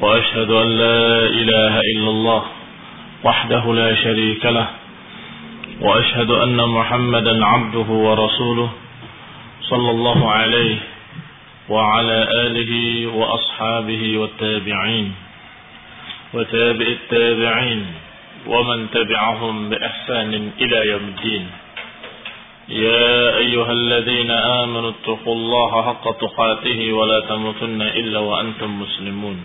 وأشهد أن لا إله إلا الله وحده لا شريك له وأشهد أن محمدا عبده ورسوله صلى الله عليه وعلى آله وأصحابه والتابعين وتابع التابعين ومن تبعهم بإحسان إلى يوم الدين. يا أيها الذين آمنوا اتقوا الله حق تقاته ولا تموتن إلا وأنتم مسلمون.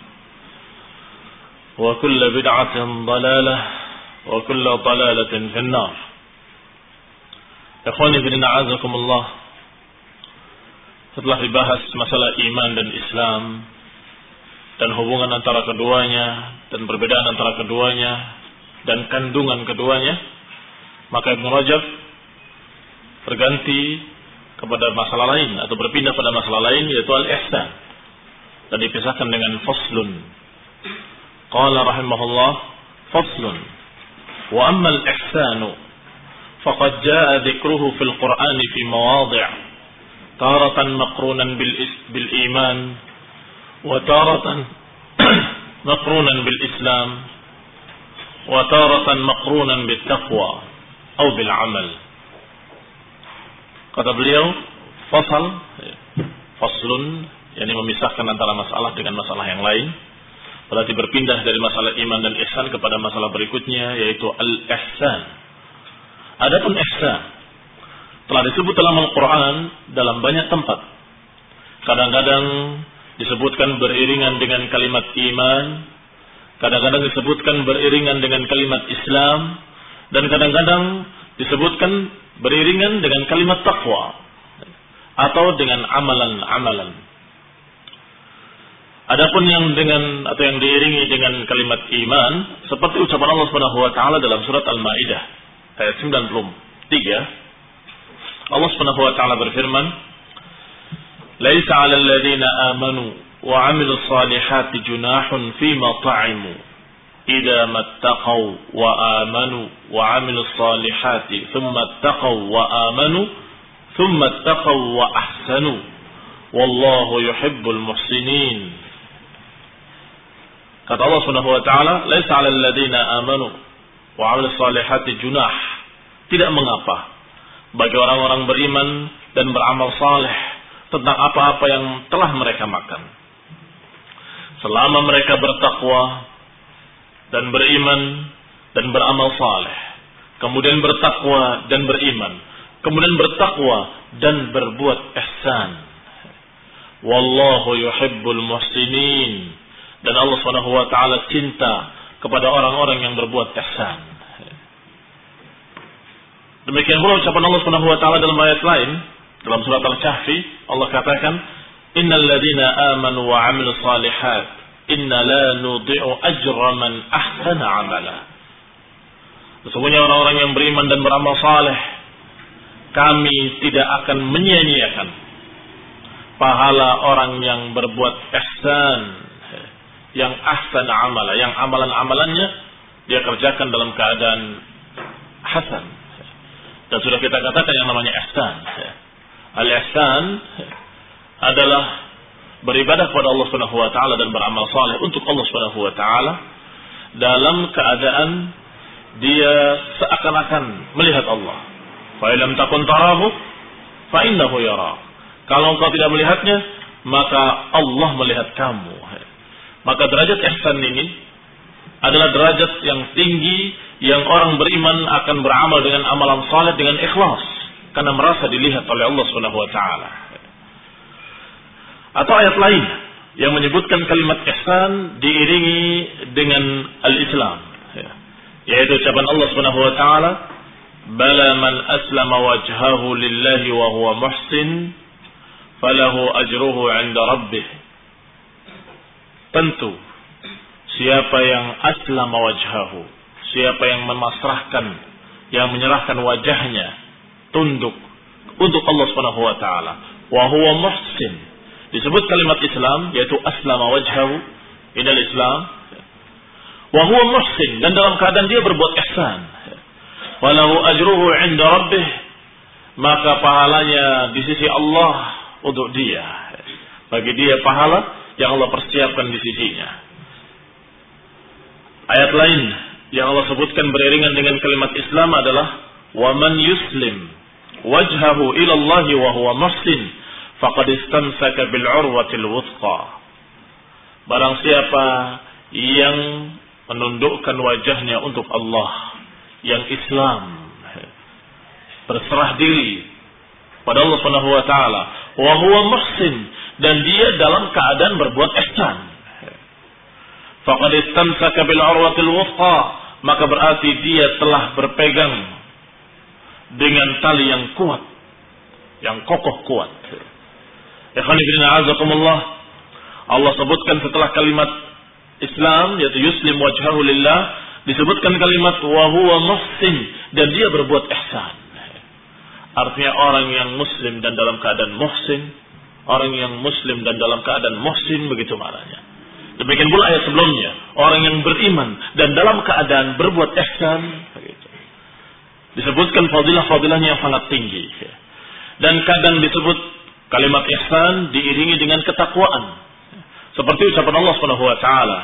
وكل بدعة ضلالة وكل ضلالة في النار Ikhwani bin a'azakumullah Setelah dibahas masalah iman dan Islam dan hubungan antara keduanya dan perbedaan antara keduanya dan kandungan keduanya maka Ibn Rajab berganti kepada masalah lain atau berpindah pada masalah lain yaitu al-ihsan dan dipisahkan dengan faslun قال رحمه الله فصل وأما الإحسان فقد جاء ذكره في القرآن في مواضع تارة مقرونا بالإيمان وتارة مقرونا بالإسلام وتارة مقرونا بالتقوى أو بالعمل. Kata beliau fasal faslun yakni memisahkan antara masalah dengan masalah yang lain. Berarti berpindah dari masalah iman dan ihsan kepada masalah berikutnya yaitu al-ihsan adapun ihsan telah disebut dalam Al-Qur'an dalam banyak tempat kadang-kadang disebutkan beriringan dengan kalimat iman, kadang-kadang disebutkan beriringan dengan kalimat Islam, dan kadang-kadang disebutkan beriringan dengan kalimat takwa atau dengan amalan-amalan. Adapun yang dengan atau yang diiringi dengan kalimat iman seperti ucapan Allah Subhanahu wa taala dalam surat Al-Maidah ayat 93 Allah Subhanahu wa taala berfirman Laisa 'alal ladzina amanu wa 'amilus salihati junahun fima ta'imu idza mattaqaw wa amanu wa 'amilus salihati thumma ittaqaw wa amanu thumma ittaqaw wa ahsanu. Wallahu yuhibbul muhsinin kata Allah Subhanahu wa taala laisa 'alal ladzina amanu wa 'amilus salihati junah tidak mengapa bagi orang-orang beriman dan beramal saleh tentang apa-apa yang telah mereka makan. Selama mereka bertakwa dan beriman dan beramal saleh, kemudian bertakwa dan beriman, kemudian bertakwa dan berbuat ihsan. Wallahu yuhibbul muhsinin dan Allah Subhanahu wa taala cinta kepada orang-orang yang berbuat ihsan. Demikian pula ucapan Allah Subhanahu wa taala dalam ayat lain dalam surat Al-Kahfi Allah katakan innal ladzina amanu wa 'amilus salihat inna la nudhi'u ajra man ahsana 'amala Sesungguhnya orang-orang yang beriman dan beramal saleh kami tidak akan menyia-nyiakan pahala orang yang berbuat ihsan yang ahsan amala yang amalan-amalannya dia kerjakan dalam keadaan hasan. Dan sudah kita katakan yang namanya ihsan. Al-ihsan adalah beribadah kepada Allah Subhanahu wa taala dan beramal saleh untuk Allah Subhanahu wa taala dalam keadaan dia seakan-akan melihat Allah. Fa illam takun tarahu fa innahu yara. Kalau engkau tidak melihatnya, maka Allah melihat kamu. Maka derajat ihsan ini adalah derajat yang tinggi yang orang beriman akan beramal dengan amalan saleh dengan ikhlas. Karena merasa dilihat oleh Allah Subhanahu wa taala. Atau ayat lain yang menyebutkan kalimat ihsan diiringi dengan al-Islam. Yaitu ucapan Allah Subhanahu wa taala bala man aslama wajhahu lillahi wa huwa muhsin falahu ajruhu 'inda rabbih tentu siapa yang aslama wajhahu siapa yang memasrahkan yang menyerahkan wajahnya tunduk untuk Allah Subhanahu wa taala. Wa huwa muhsin. Disebut kalimat Islam yaitu aslama wajhahu inal Islam. Wa huwa muhsin. Dan dalam keadaan dia berbuat ihsan. Walahu ajruhu 'inda rabbih. Maka pahalanya di sisi Allah untuk dia. Bagi dia pahala yang Allah persiapkan di sisinya. Ayat lain yang Allah sebutkan beriringan dengan kalimat Islam adalah wa man yuslim wajhahu ila Allah wa huwa muhsin faqad istamsaka bil urwatil wuthqa. Barang siapa yang menundukkan wajahnya untuk Allah yang Islam berserah diri pada Allah Subhanahu wa taala wa huwa muhsin dan dia dalam keadaan berbuat ihsan. Faqad istamsaka bil urwatil wuthqa, maka berarti dia telah berpegang dengan tali yang kuat, yang kokoh kuat. Ikhwan fillah azakumullah. Allah sebutkan setelah kalimat Islam yaitu yuslim wajhahu lillah disebutkan kalimat wa huwa muhsin dan dia berbuat ihsan. Artinya orang yang muslim dan dalam keadaan muhsin Orang yang muslim dan dalam keadaan muhsin begitu maknanya. Demikian pula ayat sebelumnya. Orang yang beriman dan dalam keadaan berbuat ihsan. Begitu. Disebutkan fadilah-fadilahnya yang sangat tinggi. Dan kadang disebut kalimat ihsan diiringi dengan ketakwaan. Seperti ucapan Allah Subhanahu wa taala,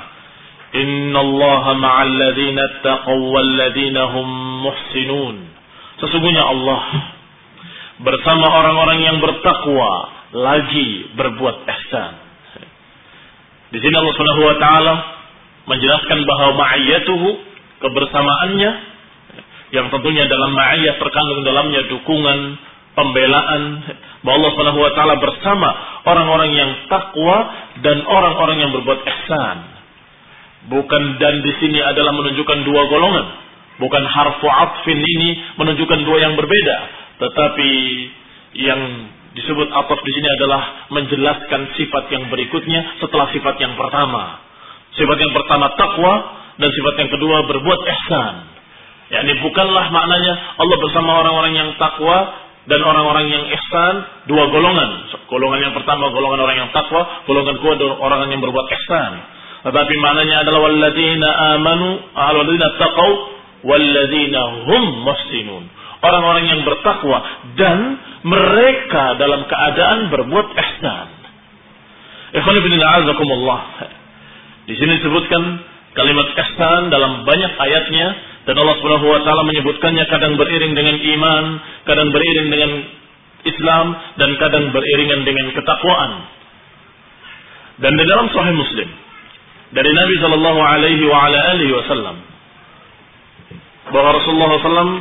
"Inna ma'al ladzina taqaw hum muhsinun." Sesungguhnya Allah bersama orang-orang yang bertakwa lagi berbuat ihsan. Di sini Allah Subhanahu wa taala menjelaskan bahwa ma'iyatuhu kebersamaannya yang tentunya dalam ma'iyah terkandung dalamnya dukungan, pembelaan bahwa Allah Subhanahu wa taala bersama orang-orang yang takwa dan orang-orang yang berbuat ihsan. Bukan dan di sini adalah menunjukkan dua golongan. Bukan harfu atfin ini menunjukkan dua yang berbeda, tetapi yang disebut ataf di sini adalah menjelaskan sifat yang berikutnya setelah sifat yang pertama. Sifat yang pertama takwa dan sifat yang kedua berbuat ihsan. ini bukanlah maknanya Allah bersama orang-orang yang takwa dan orang-orang yang ihsan dua golongan. Golongan yang pertama golongan orang yang takwa, golongan kedua orang yang berbuat ihsan. Tetapi maknanya adalah walladzina amanu, walladzina taqau, walladzina hum muhsinun. Orang-orang yang bertakwa dan mereka dalam keadaan berbuat ihsan. Ikhwan ibn a'azakumullah. Di sini disebutkan kalimat ihsan dalam banyak ayatnya dan Allah Subhanahu wa taala menyebutkannya kadang beriring dengan iman, kadang beriring dengan Islam dan kadang beriringan dengan ketakwaan. Dan di dalam Sahih Muslim dari Nabi Shallallahu Alaihi Wasallam bahwa Rasulullah SAW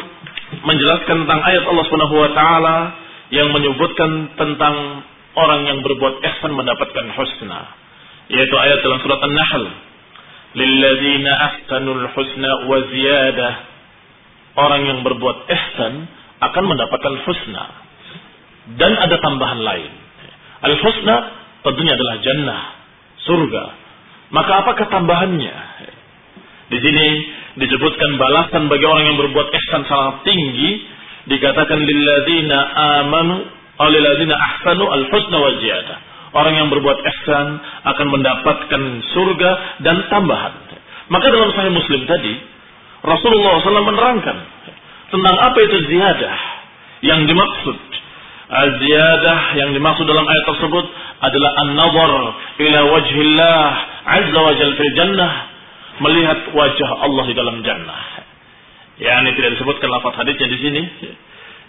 menjelaskan tentang ayat Allah Subhanahu Wa Taala yang menyebutkan tentang orang yang berbuat ihsan mendapatkan husna yaitu ayat dalam surat An-Nahl. Lilladzina ahsanul husna wa ziyadah. Orang yang berbuat ihsan akan mendapatkan husna. Dan ada tambahan lain. Al-husna tentunya adalah jannah surga. Maka apakah tambahannya? Di sini disebutkan balasan bagi orang yang berbuat ihsan sangat tinggi dikatakan lilladzina amanu lilladzina ahsanu al-husna wa. Orang yang berbuat ihsan akan mendapatkan surga dan tambahan. Maka dalam Sahih Muslim tadi Rasulullah SAW menerangkan tentang apa itu ziyadah yang dimaksud. Ziyadah yang dimaksud dalam ayat tersebut adalah an-nazar ila wajhillah azza wa jalla fil jannah melihat wajah Allah di dalam jannah. Ya, ini tidak disebutkan lafaz hadisnya di sini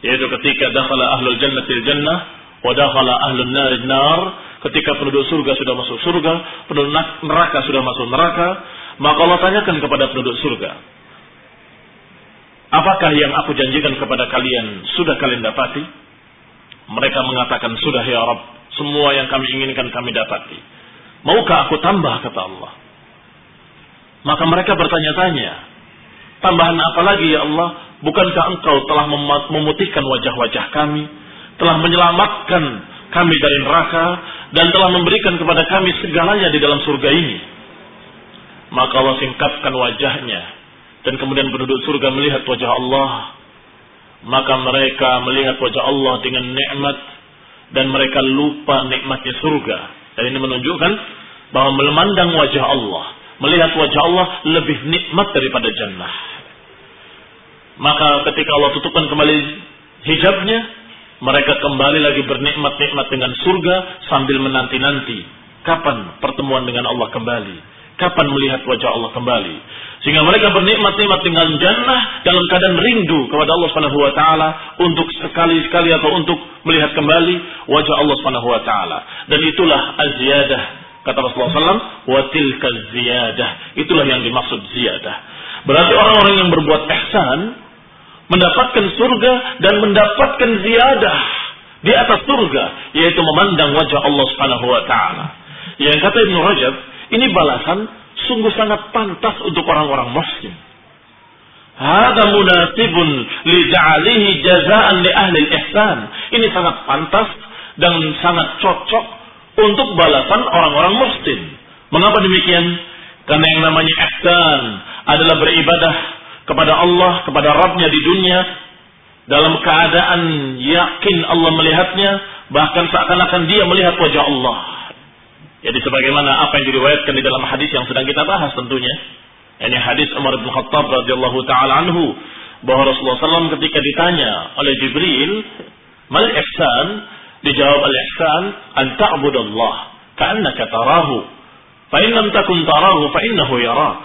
yaitu ketika dakhala ahlul jannah fil jannah wa dakhala ahlun nar nar ketika penduduk surga sudah masuk surga penduduk neraka sudah masuk neraka maka Allah tanyakan kepada penduduk surga apakah yang aku janjikan kepada kalian sudah kalian dapati? Mereka mengatakan sudah ya Rabb. Semua yang kami inginkan kami dapati. Maukah aku tambah kata Allah maka mereka bertanya-tanya tambahan apa lagi ya Allah Bukankah engkau telah memutihkan wajah-wajah kami, telah menyelamatkan kami dari neraka, dan telah memberikan kepada kami segalanya di dalam surga ini? Maka Allah singkapkan wajahnya, dan kemudian penduduk surga melihat wajah Allah. Maka mereka melihat wajah Allah dengan nikmat, dan mereka lupa nikmatnya surga. Dan ini menunjukkan bahwa memandang wajah Allah, melihat wajah Allah lebih nikmat daripada jannah. Maka ketika Allah tutupkan kembali hijabnya, mereka kembali lagi bernikmat-nikmat dengan surga sambil menanti-nanti. Kapan pertemuan dengan Allah kembali? Kapan melihat wajah Allah kembali? Sehingga mereka bernikmat-nikmat dengan jannah dalam keadaan rindu kepada Allah Subhanahu wa taala untuk sekali-sekali atau untuk melihat kembali wajah Allah Subhanahu wa taala. Dan itulah az-ziyadah kata Rasulullah SAW, wa tilka ziyadah. Itulah yang dimaksud ziyadah. Berarti orang-orang yang berbuat ihsan mendapatkan surga dan mendapatkan ziyadah di atas surga yaitu memandang wajah Allah Subhanahu wa taala. Yang kata Ibnu Rajab, ini balasan sungguh sangat pantas untuk orang-orang muslim. Hada munasibun li ja'alihi jazaan li ahli ihsan. Ini sangat pantas dan sangat cocok untuk balasan orang-orang muslim. Mengapa demikian? Karena yang namanya ihsan adalah beribadah kepada Allah, kepada Rabbnya di dunia, dalam keadaan yakin Allah melihatnya, bahkan seakan-akan dia melihat wajah Allah. Jadi sebagaimana apa yang diriwayatkan di dalam hadis yang sedang kita bahas tentunya. Ini hadis Umar bin Khattab radhiyallahu taala anhu bahwa Rasulullah SAW ketika ditanya oleh Jibril, "Mal ihsan?" Dijawab al-ihsan an ta'budallah ka'annaka tarahu. Fa in lam takun tarahu fa innahu yarak.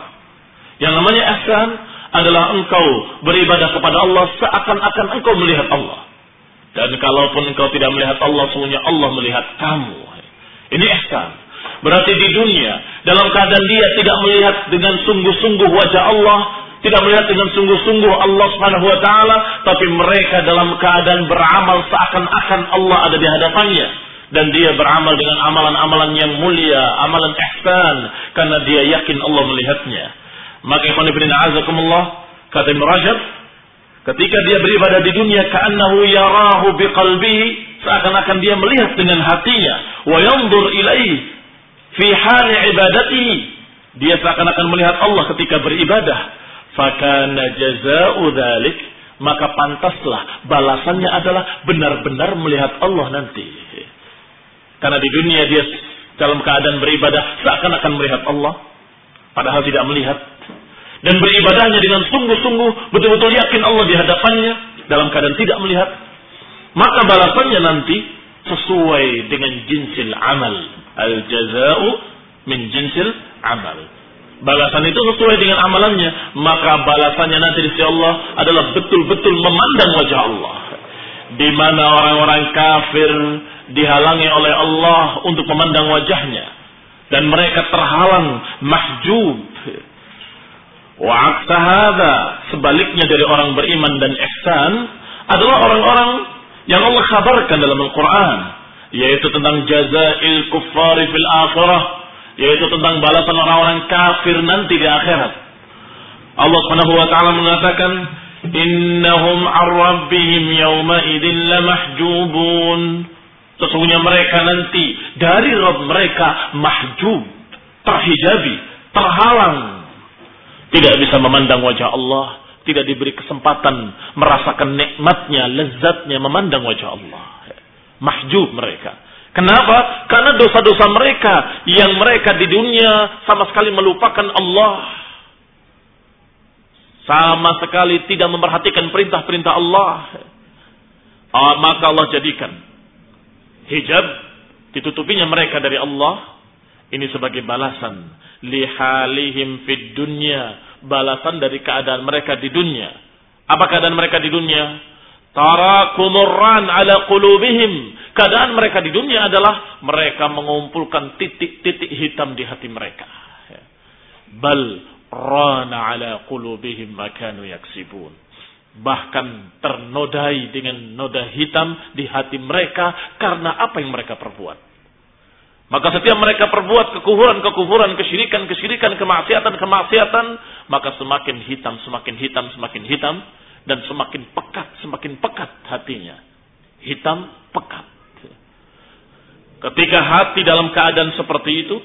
Yang namanya ihsan adalah engkau beribadah kepada Allah seakan-akan engkau melihat Allah. Dan kalaupun engkau tidak melihat Allah, semuanya Allah melihat kamu. Ini ihsan. Berarti di dunia, dalam keadaan dia tidak melihat dengan sungguh-sungguh wajah Allah, tidak melihat dengan sungguh-sungguh Allah Subhanahu wa taala, tapi mereka dalam keadaan beramal seakan-akan Allah ada di hadapannya. Dan dia beramal dengan amalan-amalan yang mulia, amalan ihsan karena dia yakin Allah melihatnya. Maka ikhwan ibn a'azakumullah kata Ibn Rajab ketika dia beribadah di dunia ka'annahu yarahu biqalbihi seakan-akan dia melihat dengan hatinya. Wa yanzur ilaihi fi hali ibadatihi. Dia seakan-akan melihat Allah ketika beribadah fakana jazaa'u dzalik maka pantaslah balasannya adalah benar-benar melihat Allah nanti. Karena di dunia dia dalam keadaan beribadah seakan-akan melihat Allah padahal tidak melihat. Dan beribadahnya dengan sungguh-sungguh betul-betul yakin Allah di hadapannya dalam keadaan tidak melihat. Maka balasannya nanti sesuai dengan jinsil amal. Al jazau min jinsil amal balasan itu sesuai dengan amalannya. Maka balasannya nanti di sisi Allah adalah betul-betul memandang wajah Allah. Di mana orang-orang kafir dihalangi oleh Allah untuk memandang wajahnya. Dan mereka terhalang mahjub. Wa sebaliknya dari orang beriman dan ihsan adalah orang-orang yang Allah kabarkan dalam Al-Quran yaitu tentang jazail kuffari fil akhirah yaitu tentang balasan orang-orang kafir nanti di akhirat. Allah Subhanahu wa taala mengatakan innahum ar-rabbihim yawma idzin lamahjubun sesungguhnya mereka nanti dari Rabb mereka mahjub terhijabi terhalang tidak bisa memandang wajah Allah, tidak diberi kesempatan merasakan nikmatnya, lezatnya memandang wajah Allah. Mahjub mereka. Kenapa? Karena dosa-dosa mereka yang mereka di dunia sama sekali melupakan Allah. sama sekali tidak memperhatikan perintah-perintah Allah, ah, maka Allah jadikan hijab ditutupinya mereka dari Allah ini sebagai balasan lihalihim fid dunya, balasan dari keadaan mereka di dunia. Apa keadaan mereka di dunia? Tarakumurran ala qulubihim. Keadaan mereka di dunia adalah mereka mengumpulkan titik-titik hitam di hati mereka. Bal rana ala qulubihim makanu yaksibun. Bahkan ternodai dengan noda hitam di hati mereka karena apa yang mereka perbuat. Maka setiap mereka perbuat kekufuran-kekufuran, kesyirikan-kesyirikan, kemaksiatan-kemaksiatan, maka semakin hitam, semakin hitam, semakin hitam, dan semakin pekat, semakin pekat hatinya. Hitam, pekat. Ketika hati dalam keadaan seperti itu,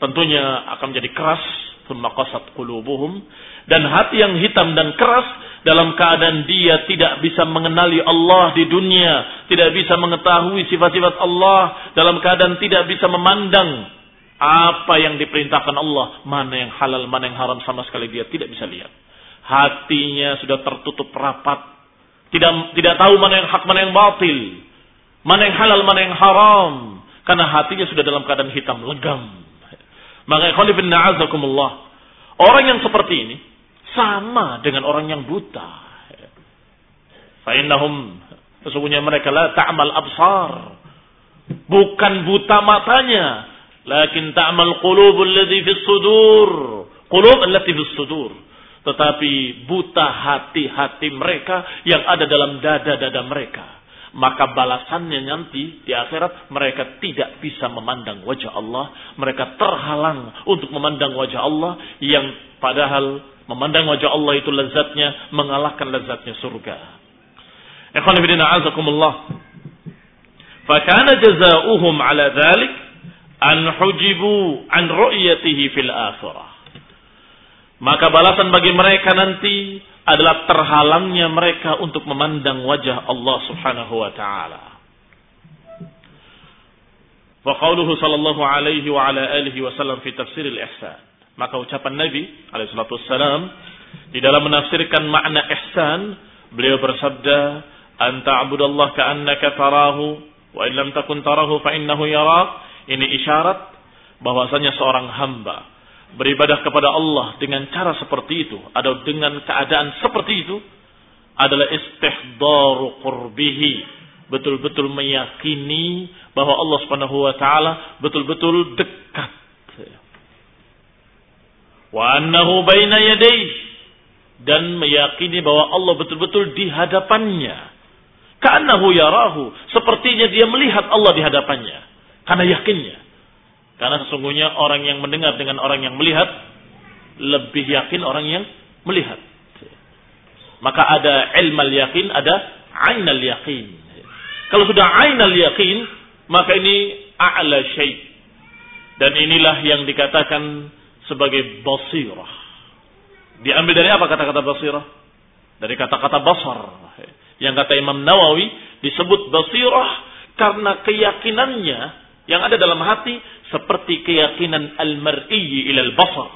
tentunya akan menjadi keras, thumma qasat qulubuhum dan hati yang hitam dan keras dalam keadaan dia tidak bisa mengenali Allah di dunia, tidak bisa mengetahui sifat-sifat Allah, dalam keadaan tidak bisa memandang apa yang diperintahkan Allah, mana yang halal, mana yang haram sama sekali dia tidak bisa lihat. Hatinya sudah tertutup rapat, tidak tidak tahu mana yang hak, mana yang batil. Mana yang halal, mana yang haram. Karena hatinya sudah dalam keadaan hitam, legam. Maka ikhwan na'azakumullah. Orang yang seperti ini sama dengan orang yang buta. Fa'innahum sesungguhnya mereka la ta'mal absar. Bukan buta matanya, lakin ta'mal qulubul ladzi fis sudur. Qulub allati fis sudur. Tetapi buta hati-hati mereka yang ada dalam dada-dada mereka maka balasannya nanti di akhirat mereka tidak bisa memandang wajah Allah, mereka terhalang untuk memandang wajah Allah yang padahal memandang wajah Allah itu lezatnya mengalahkan lezatnya surga. Ikhwan azakumullah. Fakana jazaohum ala dhalik an hujibu an ru'yatihi fil akhirah. Maka balasan bagi mereka nanti adalah terhalangnya mereka untuk memandang wajah Allah Subhanahu wa taala. Wa sallallahu alaihi wa ala alihi wasallam fi tafsir al-ihsan. Maka ucapan Nabi alaihi salatu wasallam di dalam menafsirkan makna ihsan, beliau bersabda, "Anta abudallah ka'annaka tarahu wa in lam takun tarahu fa innahu yarak." Ini isyarat bahwasanya seorang hamba beribadah kepada Allah dengan cara seperti itu atau dengan keadaan seperti itu adalah istihdaru qurbihi. Betul-betul meyakini bahwa Allah Subhanahu wa taala betul-betul dekat. Wa annahu baina dan meyakini bahwa Allah betul-betul di hadapannya. Ka'annahu yarahu. Sepertinya dia melihat Allah di hadapannya. Karena yakinnya karena sesungguhnya orang yang mendengar dengan orang yang melihat lebih yakin orang yang melihat. Maka ada ilmal yakin, ada ainal yakin. Kalau sudah ainal yakin, maka ini a'la syai. Dan inilah yang dikatakan sebagai basirah. Diambil dari apa kata-kata basirah? Dari kata-kata basar. Yang kata Imam Nawawi disebut basirah karena keyakinannya yang ada dalam hati seperti keyakinan al-mar'i ilal basar.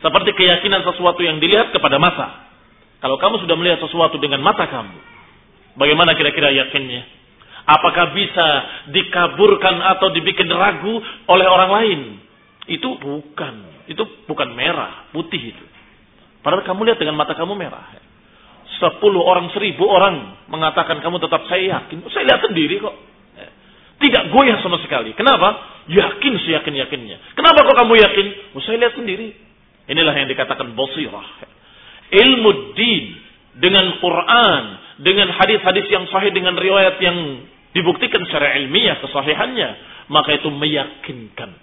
Seperti keyakinan sesuatu yang dilihat kepada mata. Kalau kamu sudah melihat sesuatu dengan mata kamu, bagaimana kira-kira yakinnya? Apakah bisa dikaburkan atau dibikin ragu oleh orang lain? Itu bukan. Itu bukan merah, putih itu. Padahal kamu lihat dengan mata kamu merah. Sepuluh orang, seribu orang mengatakan kamu tetap saya yakin. Saya lihat sendiri kok. Tidak goyah sama sekali. Kenapa? Yakin seyakin-yakinnya. Kenapa kok kamu yakin? Oh, lihat sendiri. Inilah yang dikatakan basirah. Ilmu din dengan Quran, dengan hadis-hadis yang sahih dengan riwayat yang dibuktikan secara ilmiah kesahihannya, maka itu meyakinkan.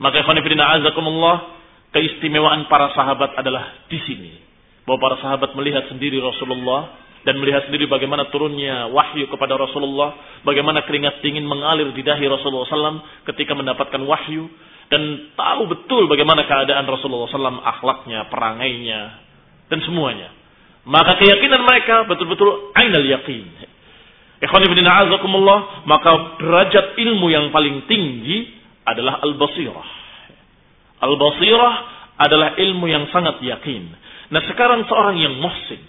Maka ikhwanifidina azakumullah, keistimewaan para sahabat adalah di sini. Bahwa para sahabat melihat sendiri Rasulullah dan melihat sendiri bagaimana turunnya wahyu kepada Rasulullah, bagaimana keringat dingin mengalir di dahi Rasulullah SAW ketika mendapatkan wahyu, dan tahu betul bagaimana keadaan Rasulullah SAW, akhlaknya, perangainya, dan semuanya. Maka keyakinan mereka betul-betul ainal yakin. Ikhwan ibn a'azakumullah, maka derajat ilmu yang paling tinggi adalah al-basirah. Al-basirah adalah ilmu yang sangat yakin. Nah sekarang seorang yang muhsin,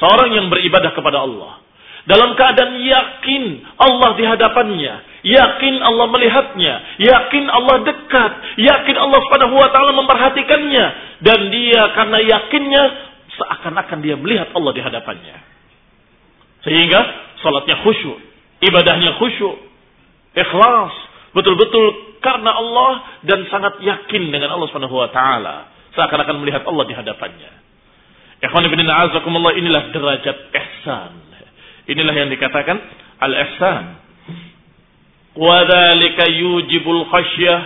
seorang yang beribadah kepada Allah, dalam keadaan yakin Allah di hadapannya, yakin Allah melihatnya, yakin Allah dekat, yakin Allah Subhanahu wa taala memperhatikannya. Dan dia karena yakinnya seakan-akan dia melihat Allah di hadapannya. Sehingga salatnya khusyuk, ibadahnya khusyuk, ikhlas, betul-betul karena Allah dan sangat yakin dengan Allah Subhanahu wa taala, seakan-akan melihat Allah di hadapannya. Ikhwan ibn a'azakumullah inilah derajat ihsan. Inilah yang dikatakan al-ihsan. Wa dzalika yujibul khasyah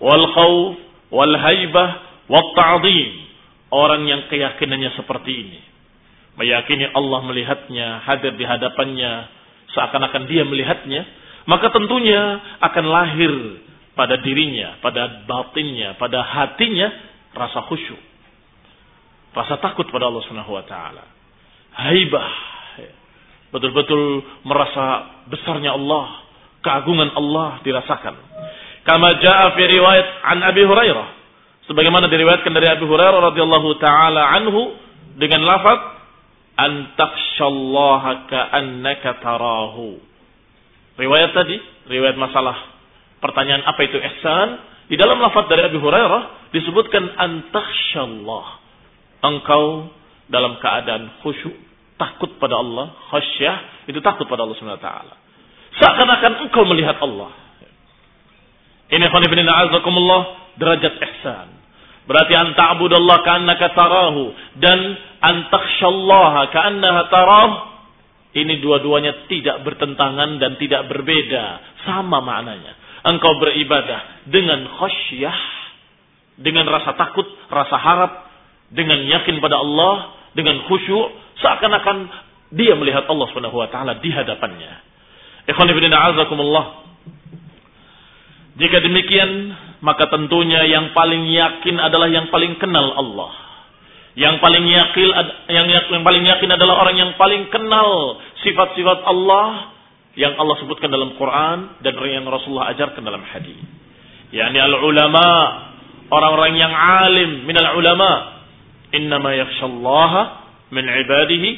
wal khauf wal haibah wat ta'dhim. Orang yang keyakinannya seperti ini. Meyakini Allah melihatnya, hadir di hadapannya, seakan-akan dia melihatnya, maka tentunya akan lahir pada dirinya, pada batinnya, pada hatinya rasa khusyuk. Rasa takut pada Allah Subhanahu wa taala. Haibah. Betul-betul merasa besarnya Allah, keagungan Allah dirasakan. Kama jaa fi riwayat an Abi Hurairah. Sebagaimana diriwayatkan dari Abi Hurairah radhiyallahu taala anhu dengan lafaz an takhshallaha ka'annaka tarahu. Riwayat tadi, riwayat masalah pertanyaan apa itu ihsan, di dalam lafaz dari Abi Hurairah disebutkan an engkau dalam keadaan khusyuk, takut pada Allah, khasyah, itu takut pada Allah Subhanahu. Seakan-akan engkau melihat Allah. Ini khonibinin a'azakumullah derajat ihsan. Berarti an ta'budallah ka'annaka tarahu dan an takhshallaha ka'annaha. Ini dua-duanya tidak bertentangan dan tidak berbeda, sama maknanya. Engkau beribadah dengan khasyah, dengan rasa takut, rasa harap, dengan yakin pada Allah, dengan khusyuk, seakan-akan dia melihat Allah Subhanahu wa taala di hadapannya. Ikhwan. Jika demikian, maka tentunya yang paling yakin adalah yang paling kenal Allah. Yang paling yakin yang, yang paling yakin adalah orang yang paling kenal sifat-sifat Allah yang Allah sebutkan dalam Quran dan yang Rasulullah ajarkan dalam hadis. Yani al ulama, orang-orang yang alim minal ulama, Innama yakhshallaha min ibadihi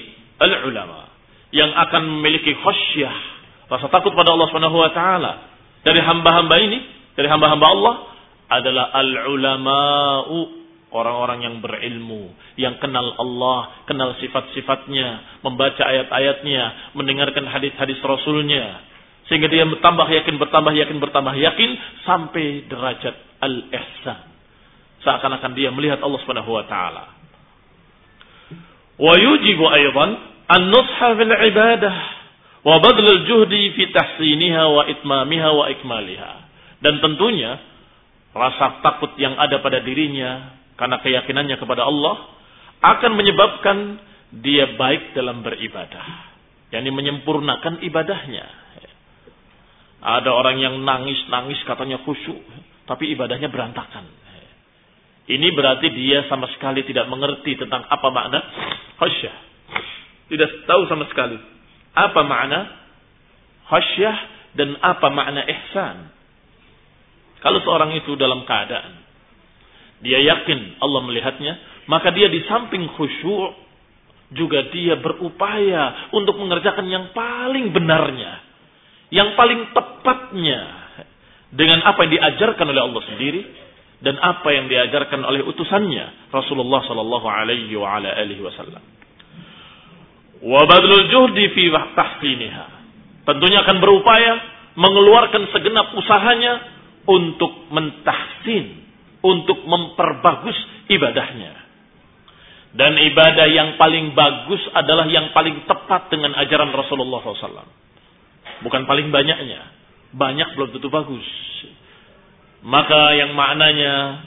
al-ulama. Yang akan memiliki khasyah, rasa takut pada Allah Subhanahu wa taala dari hamba-hamba ini, dari hamba-hamba Allah adalah al-ulama'u, orang-orang yang berilmu, yang kenal Allah, kenal sifat-sifatnya, membaca ayat-ayatnya, mendengarkan hadis-hadis Rasulnya, sehingga dia bertambah yakin, bertambah yakin, bertambah yakin sampai derajat al-ihsan. Seakan-akan dia melihat Allah Subhanahu wa taala. ويجب أيضا النصح في العبادة وبذل الجهد في تحسينها وإتمامها وإكمالها. Dan tentunya rasa takut yang ada pada dirinya karena keyakinannya kepada Allah akan menyebabkan dia baik dalam beribadah. Yani menyempurnakan ibadahnya. Ada orang yang nangis-nangis katanya khusyuk, tapi ibadahnya berantakan ini berarti dia sama sekali tidak mengerti tentang apa makna khasyah. Tidak tahu sama sekali apa makna khasyah dan apa makna ihsan. Kalau seorang itu dalam keadaan dia yakin Allah melihatnya, maka dia di samping khusyuk juga dia berupaya untuk mengerjakan yang paling benarnya, yang paling tepatnya dengan apa yang diajarkan oleh Allah sendiri dan apa yang diajarkan oleh utusannya Rasulullah sallallahu alaihi wa ala alihi wasallam. Wa badlul juhdi fi tahsiniha. Tentunya akan berupaya mengeluarkan segenap usahanya untuk mentahsin, untuk memperbagus ibadahnya. Dan ibadah yang paling bagus adalah yang paling tepat dengan ajaran Rasulullah SAW. Bukan paling banyaknya. Banyak belum tentu bagus. Maka yang maknanya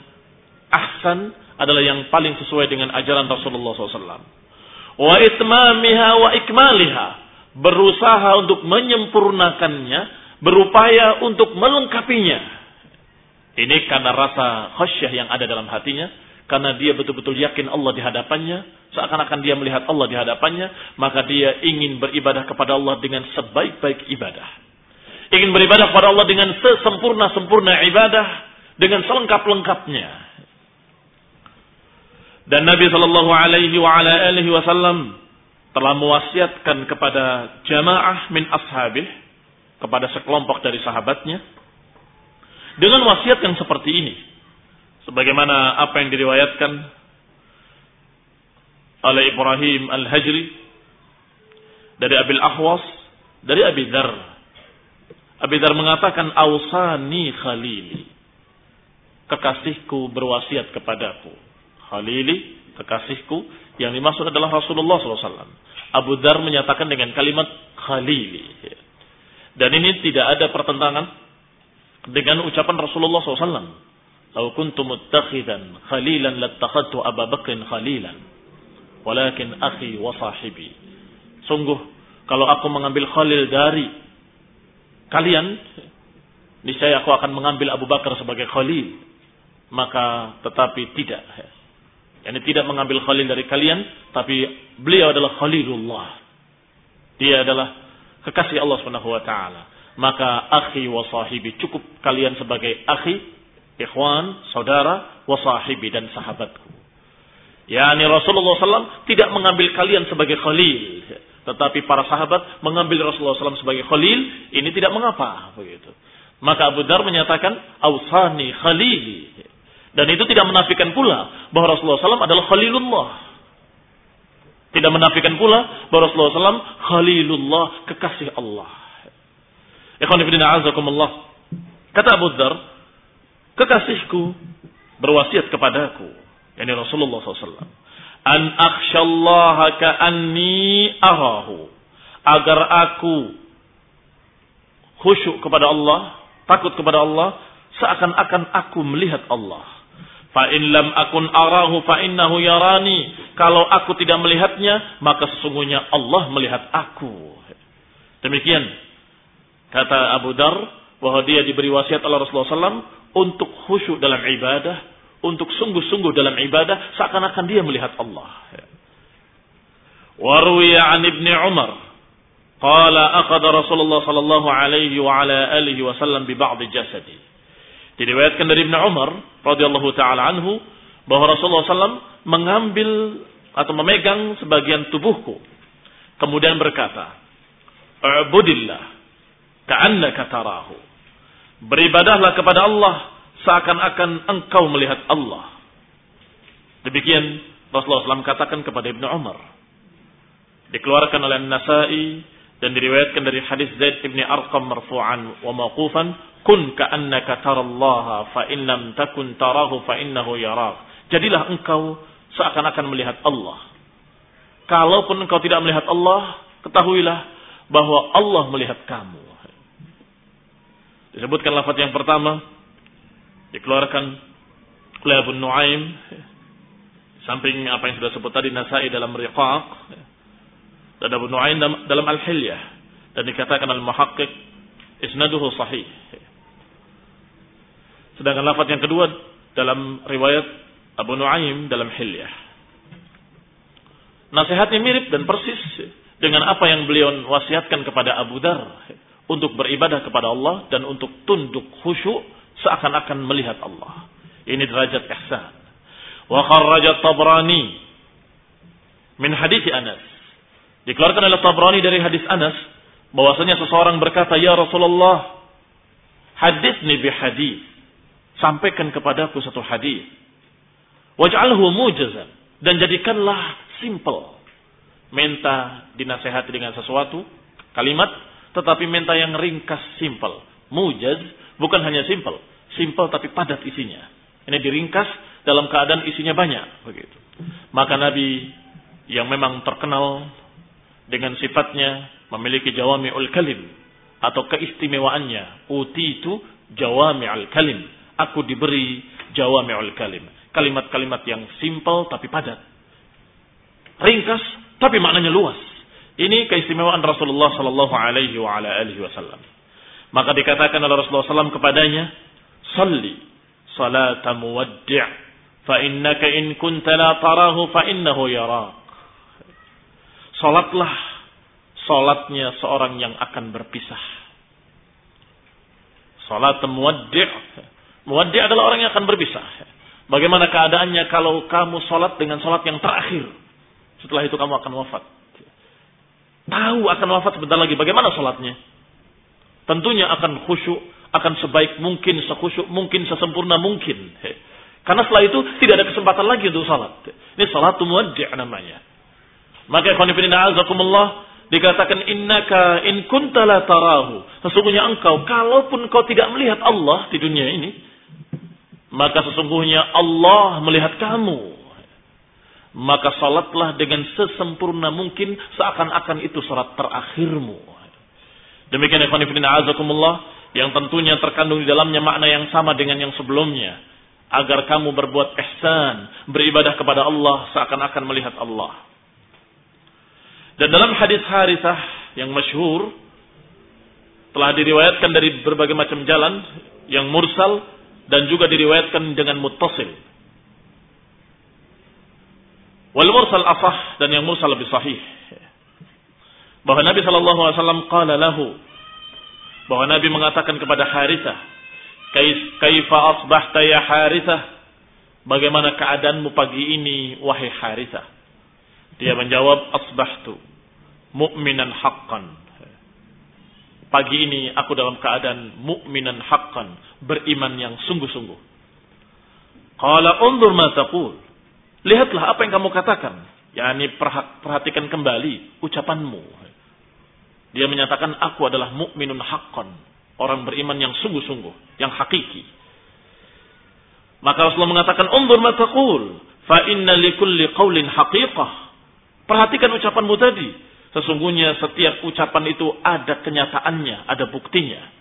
ahsan adalah yang paling sesuai dengan ajaran Rasulullah SAW. Wa itmamiha wa ikmaliha. Berusaha untuk menyempurnakannya. Berupaya untuk melengkapinya. Ini karena rasa khasyah yang ada dalam hatinya. Karena dia betul-betul yakin Allah di hadapannya. Seakan-akan dia melihat Allah di hadapannya. Maka dia ingin beribadah kepada Allah dengan sebaik-baik ibadah ingin beribadah kepada Allah dengan sesempurna-sempurna ibadah, dengan selengkap-lengkapnya. Dan Nabi Shallallahu Alaihi Wasallam telah mewasiatkan kepada jamaah min ashabih kepada sekelompok dari sahabatnya dengan wasiat yang seperti ini. Sebagaimana apa yang diriwayatkan oleh Ibrahim Al-Hajri dari Abil Ahwas dari Abi Dar. Abi Dar mengatakan ausani khalili. Kekasihku berwasiat kepadaku. Khalili, kekasihku yang dimaksud adalah Rasulullah SAW. Abu Dar menyatakan dengan kalimat khalili. Dan ini tidak ada pertentangan dengan ucapan Rasulullah SAW. Lau kuntu muttakhidan khalilan lattakhadtu Abu Bakrin khalilan. Walakin akhi wa sahibi. Sungguh, kalau aku mengambil khalil dari kalian, niscaya aku akan mengambil Abu Bakar sebagai khalil. Maka tetapi tidak. Yani tidak mengambil khalil dari kalian, tapi beliau adalah khalilullah. Dia adalah kekasih Allah Subhanahu wa taala. Maka akhi wa sahibi cukup kalian sebagai akhi, ikhwan, saudara, wa sahibi dan sahabatku. Yani Rasulullah SAW tidak mengambil kalian sebagai khalil. Tetapi para sahabat mengambil Rasulullah SAW sebagai khalil. Ini tidak mengapa. begitu. Maka Abu Dar menyatakan, Ausani khalili. Dan itu tidak menafikan pula bahwa Rasulullah SAW adalah khalilullah. Tidak menafikan pula bahwa Rasulullah SAW khalilullah, kekasih Allah. azakumullah. Kata Abu Dhar, kekasihku berwasiat kepadaku. Yani Rasulullah SAW. An akhshallaha ka'anni arahu. Agar aku khusyuk kepada Allah, takut kepada Allah, seakan-akan aku melihat Allah. Fa in lam akun arahu fa innahu yarani. Kalau aku tidak melihatnya, maka sesungguhnya Allah melihat aku. Demikian kata Abu Dar bahwa dia diberi wasiat oleh Rasulullah SAW untuk khusyuk dalam ibadah, untuk sungguh-sungguh dalam ibadah, seakan-akan dia melihat Allah. Warwiya an ibni Umar, qala aqada Rasulullah sallallahu alaihi wa ala alihi wasallam bi ba'd jasadi. Diriwayatkan dari Ibnu Umar radhiyallahu taala anhu bahwa Rasulullah SAW mengambil atau memegang sebagian tubuhku. Kemudian berkata, "Ubudillah ka'annaka tarahu." Beribadahlah kepada Allah seakan-akan engkau melihat Allah. Demikian Rasulullah SAW katakan kepada Ibnu Umar. Dikeluarkan oleh Nasai dan diriwayatkan dari hadis Zaid bin Arqam marfu'an wa mauqufan Kun ka'annaka tarallaha fa in lam takun tarahu fa innahu yarak. Jadilah engkau seakan-akan melihat Allah. Kalaupun engkau tidak melihat Allah, ketahuilah bahwa Allah melihat kamu. Disebutkan lafaz yang pertama dikeluarkan oleh Abu Nuaim samping apa yang sudah sebut tadi Nasai dalam Riqaq dan Abu Nuaim dalam Al-Hilyah dan dikatakan al-muhaqqiq isnaduhu sahih. Sedangkan lafaz yang kedua dalam riwayat Abu Nuaim dalam Hilyah. Nasihatnya mirip dan persis dengan apa yang beliau wasiatkan kepada Abu Dar untuk beribadah kepada Allah dan untuk tunduk khusyuk seakan-akan melihat Allah. Ini derajat ihsan. Wa kharraja Tabrani min hadis Anas. Dikeluarkan oleh Tabrani dari hadis Anas bahwasanya seseorang berkata, "Ya Rasulullah, haditsni bi hadis." Sampaikan kepadaku satu hadis. Waj'alhu mujazan dan jadikanlah simple. Minta dinasehati dengan sesuatu, kalimat, tetapi minta yang ringkas simple. Mujaz bukan hanya simple, simple tapi padat isinya. Ini diringkas dalam keadaan isinya banyak, begitu. Maka Nabi yang memang terkenal dengan sifatnya memiliki jawami'ul kalim atau keistimewaannya, uti itu jawami'ul kalim Aku diberi jawami'ul kalim. Kalimat-kalimat yang simpel tapi padat. Ringkas tapi maknanya luas. Ini keistimewaan Rasulullah sallallahu alaihi wasallam. Maka dikatakan oleh Rasulullah SAW kepadanya, "Salli salata muwaddi' fa innaka in kunta la tarahu fa innahu yarak." Salatlah salatnya seorang yang akan berpisah. Salat muwaddi' Muwaddi adalah orang yang akan berpisah. Bagaimana keadaannya kalau kamu sholat dengan sholat yang terakhir? Setelah itu kamu akan wafat. Tahu akan wafat sebentar lagi. Bagaimana sholatnya? Tentunya akan khusyuk, akan sebaik mungkin, sekhusyuk mungkin, sesempurna mungkin. Karena setelah itu tidak ada kesempatan lagi untuk sholat. Ini sholat muwaddi' namanya. Maka ikhwanifidina azakumullah dikatakan innaka in kunta la tarahu. Sesungguhnya engkau kalaupun kau tidak melihat Allah di dunia ini, maka sesungguhnya Allah melihat kamu. Maka salatlah dengan sesempurna mungkin seakan-akan itu salat terakhirmu. Demikian ikhwan azakumullah yang tentunya terkandung di dalamnya makna yang sama dengan yang sebelumnya agar kamu berbuat ihsan, beribadah kepada Allah seakan-akan melihat Allah. Dan dalam hadis Harithah yang masyhur telah diriwayatkan dari berbagai macam jalan yang mursal dan juga diriwayatkan dengan muttasil. Wal mursal asah dan yang mursal lebih sahih. Bahwa Nabi Shallallahu Alaihi Wasallam qala lahu bahwa Nabi mengatakan kepada Harithah, "Kaifa asbahta ya Harithah? Bagaimana keadaanmu pagi ini wahai Harithah?" Dia menjawab, "Asbahtu mu'minan haqqan." Pagi ini aku dalam keadaan mukminan haqqan, beriman yang sungguh-sungguh. Qala undur ma. Lihatlah apa yang kamu katakan. Yani perhatikan kembali ucapanmu. Dia menyatakan aku adalah mukminun haqqan, orang beriman yang sungguh-sungguh, yang hakiki. Maka Rasulullah mengatakan undur ma taqul, fa inna likulli qaulin haqiqah. Perhatikan ucapanmu tadi. Sesungguhnya setiap ucapan itu ada kenyataannya, ada buktinya.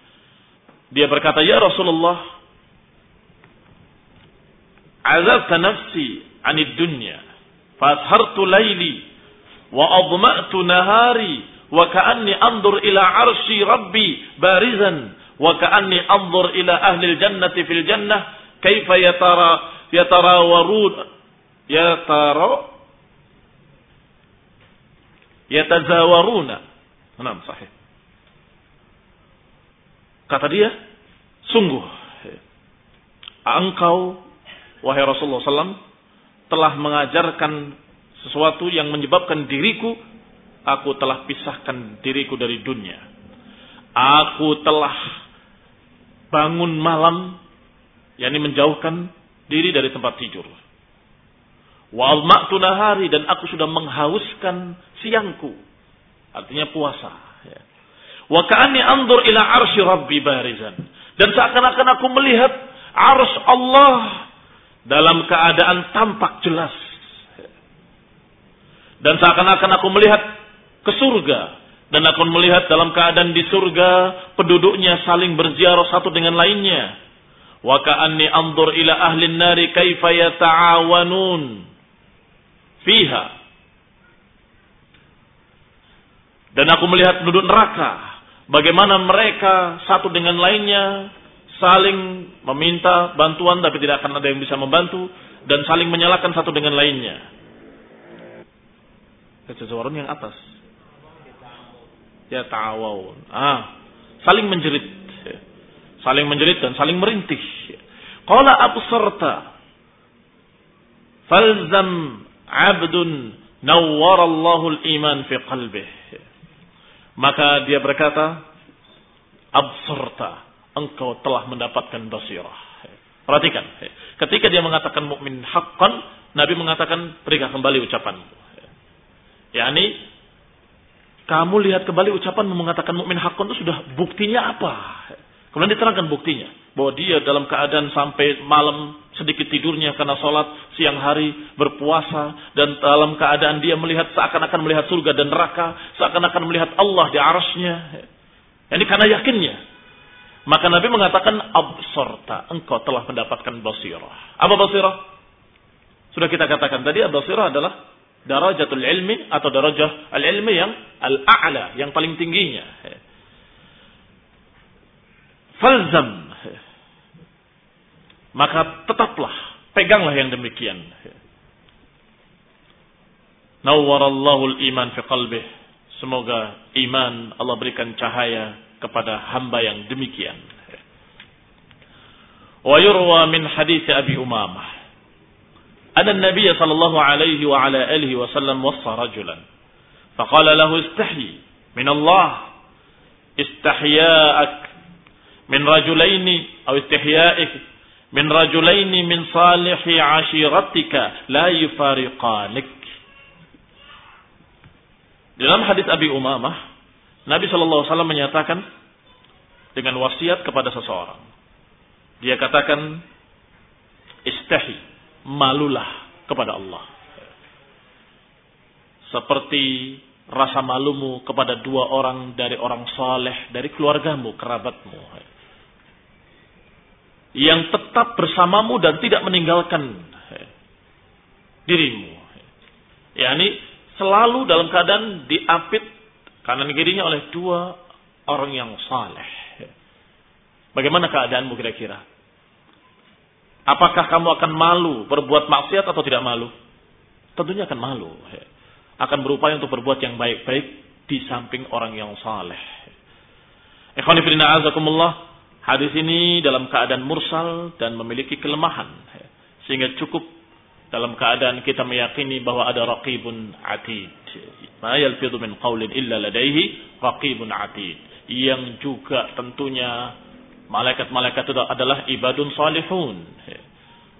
Dia berkata, "Ya Rasulullah, azabta nafsi anid dunya, fashartu laili wa adma'tu nahari wa ka'anni anzur ila arsy rabbi barizan wa ka'anni anzur ila ahli jannati fil jannah kaifa yatara yatarawarun yatara Yatazawaruna. Enam sahih. Kata dia, sungguh engkau wahai Rasulullah SAW telah mengajarkan sesuatu yang menyebabkan diriku aku telah pisahkan diriku dari dunia. Aku telah bangun malam yakni menjauhkan diri dari tempat tidur. Wa nahari dan aku sudah menghauskan siangku. Artinya puasa. Ya. Wa ka'anni anzur ila arsy rabbi barizan. Dan seakan-akan aku melihat ars Allah dalam keadaan tampak jelas. Dan seakan-akan aku melihat ke surga. Dan aku melihat dalam keadaan di surga penduduknya saling berziarah satu dengan lainnya. Wa ka'anni anzur ila ahli nari kaifa yata'awanun fiha. Dan aku melihat penduduk neraka, bagaimana mereka satu dengan lainnya saling meminta bantuan tapi tidak akan ada yang bisa membantu dan saling menyalahkan satu dengan lainnya. Kesesuaian yang atas. Ya ta'awun. Ah, saling menjerit. Saling menjerit dan saling merintih. Qala absarta falzam abdun nawwarallahu al-iman fi qalbih. Maka dia berkata, absurta, engkau telah mendapatkan basirah. Perhatikan, ketika dia mengatakan mukmin haqqan, Nabi mengatakan berikan kembali ucapanmu. Yani kamu lihat kembali ucapan mengatakan mukmin haqqan itu sudah buktinya apa? Kemudian diterangkan buktinya. Bahwa dia dalam keadaan sampai malam sedikit tidurnya karena sholat siang hari berpuasa dan dalam keadaan dia melihat seakan-akan melihat surga dan neraka seakan-akan melihat Allah di arasnya. Ini karena yakinnya. Maka Nabi mengatakan absorta engkau telah mendapatkan basirah. Apa basirah? Sudah kita katakan tadi basirah adalah darajatul ilmi atau darajah al ilmi yang al a'la yang paling tingginya. Falzam. Maka tetaplah peganglah yang demikian. Nawwarallahu iman fi qalbih. Semoga iman Allah berikan cahaya kepada hamba yang demikian. Wa yurwa min hadis Abi Umamah أن النبي صلى الله عليه وعلى آله وسلم وصى رجلا. فقال له استحي من الله استحياءك من رجلين أو استحيائك من رجلين من صالح عشيرتك لا يفارقانك. Dalam hadis Abi Umamah, Nabi Shallallahu Alaihi Wasallam menyatakan dengan wasiat kepada seseorang. Dia katakan, istahi, malulah kepada Allah. Seperti rasa malumu kepada dua orang dari orang saleh dari keluargamu, kerabatmu. Yang tetap bersamamu dan tidak meninggalkan dirimu. Ya, ini selalu dalam keadaan diapit kanan kirinya oleh dua orang yang saleh. Bagaimana keadaanmu kira-kira? Apakah kamu akan malu berbuat maksiat atau tidak malu? Tentunya akan malu akan berupaya untuk berbuat yang baik-baik di samping orang yang saleh. Ikhwan fillah azakumullah, hadis ini dalam keadaan mursal dan memiliki kelemahan sehingga cukup dalam keadaan kita meyakini bahwa ada raqibun atid. Ma yalfidhu min qawlin illa ladaihi raqibun atid. Yang juga tentunya malaikat-malaikat itu adalah ibadun salihun.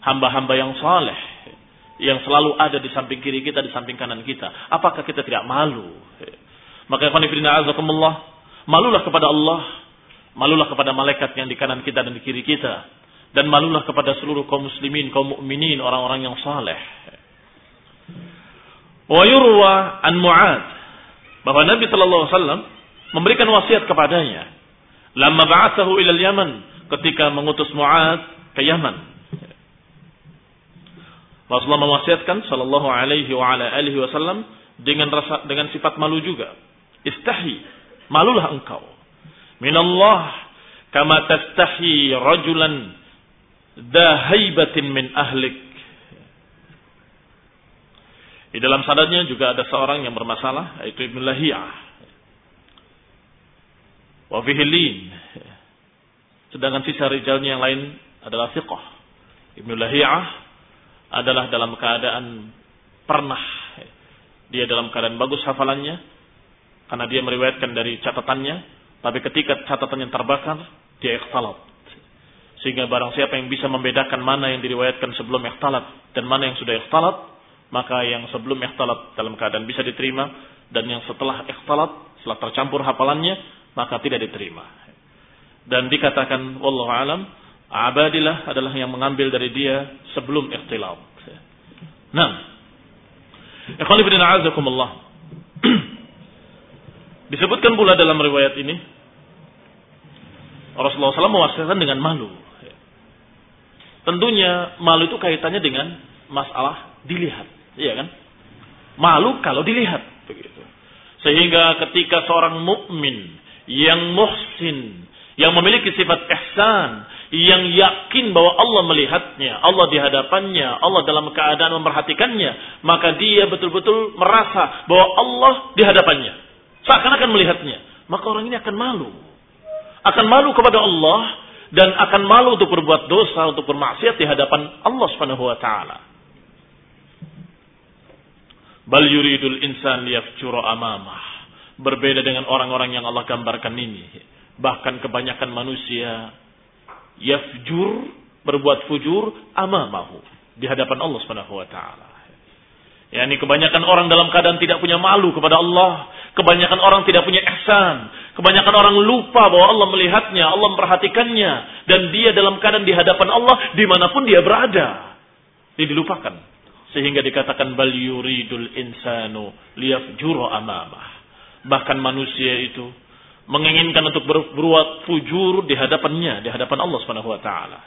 Hamba-hamba yang saleh yang selalu ada di samping kiri kita, di samping kanan kita. Apakah kita tidak malu? Maka khonifidina azakumullah, malulah kepada Allah, malulah kepada malaikat yang di kanan kita dan di kiri kita, dan malulah kepada seluruh kaum muslimin, kaum mukminin, orang-orang yang saleh. Wa yurwa an Mu'ad bahwa Nabi wasallam memberikan wasiat kepadanya. Lama ba'athahu ila Yaman ketika mengutus Mu'ad ke Yaman. Rasulullah mewasiatkan sallallahu alaihi wa ala alihi wasallam dengan rasa dengan sifat malu juga. Istahi, malulah engkau. Minallah kama tastahi rajulan dahaibatin min ahlik. Di dalam sanadnya juga ada seorang yang bermasalah yaitu Ibnu Lahiyah. Wa fihi Sedangkan sisa rijalnya yang lain adalah thiqah. Ibnu Lahiyah adalah dalam keadaan pernah. Dia dalam keadaan bagus hafalannya karena dia meriwayatkan dari catatannya tapi ketika catatannya terbakar dia ikhtalat. Sehingga barang siapa yang bisa membedakan mana yang diriwayatkan sebelum ikhtalat dan mana yang sudah ikhtalat maka yang sebelum ikhtalat dalam keadaan bisa diterima dan yang setelah ikhtalat setelah tercampur hafalannya maka tidak diterima dan dikatakan wallahu alam Abadilah adalah yang mengambil dari dia sebelum ikhtilat. Nah. Ikhwan ibn a'azakumullah. Disebutkan pula dalam riwayat ini Rasulullah SAW mewasiatkan dengan malu. Tentunya malu itu kaitannya dengan masalah dilihat, iya kan? Malu kalau dilihat, begitu. Sehingga ketika seorang mukmin yang muhsin, yang memiliki sifat ihsan, yang yakin bahwa Allah melihatnya, Allah di hadapannya, Allah dalam keadaan memperhatikannya, maka dia betul-betul merasa bahwa Allah di hadapannya. Seakan-akan melihatnya. Maka orang ini akan malu. Akan malu kepada Allah dan akan malu untuk berbuat dosa, untuk bermaksiat di hadapan Allah Subhanahu wa taala. Bal yuridul insan liyafjura amamah. Berbeda dengan orang-orang yang Allah gambarkan ini. Bahkan kebanyakan manusia yafjur berbuat fujur amamahu di hadapan Allah Subhanahu wa taala. Ya, ini kebanyakan orang dalam keadaan tidak punya malu kepada Allah, kebanyakan orang tidak punya ihsan, kebanyakan orang lupa bahwa Allah melihatnya, Allah memperhatikannya dan dia dalam keadaan di hadapan Allah di mana pun dia berada. Dia dilupakan sehingga dikatakan bal yuridul insanu liyafjura amamah. Bahkan manusia itu menginginkan untuk berbuat fujur di hadapannya, di hadapan Allah Subhanahu wa taala.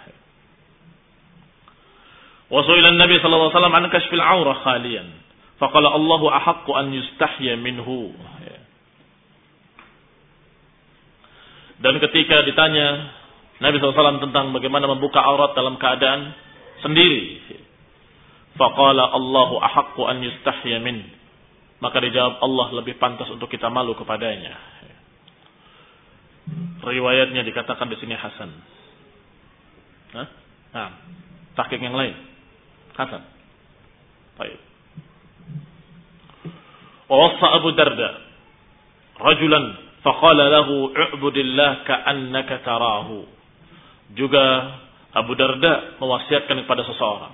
Wa Nabi sallallahu alaihi wasallam an kashfil aurah khalian. Faqala Allahu ahaqqu an yustahya minhu. Dan ketika ditanya Nabi SAW tentang bagaimana membuka aurat dalam keadaan sendiri. Faqala Allahu ahaqqu an yustahya min. Maka dijawab Allah lebih pantas untuk kita malu kepadanya. Riwayatnya dikatakan di sini Hasan. Hah? Nah, tahqiq yang lain. Hasan. Baik. Wasa Abu Darda rajulan faqala lahu ubudillah ka'annaka tarahu. Juga Abu Darda mewasiatkan kepada seseorang,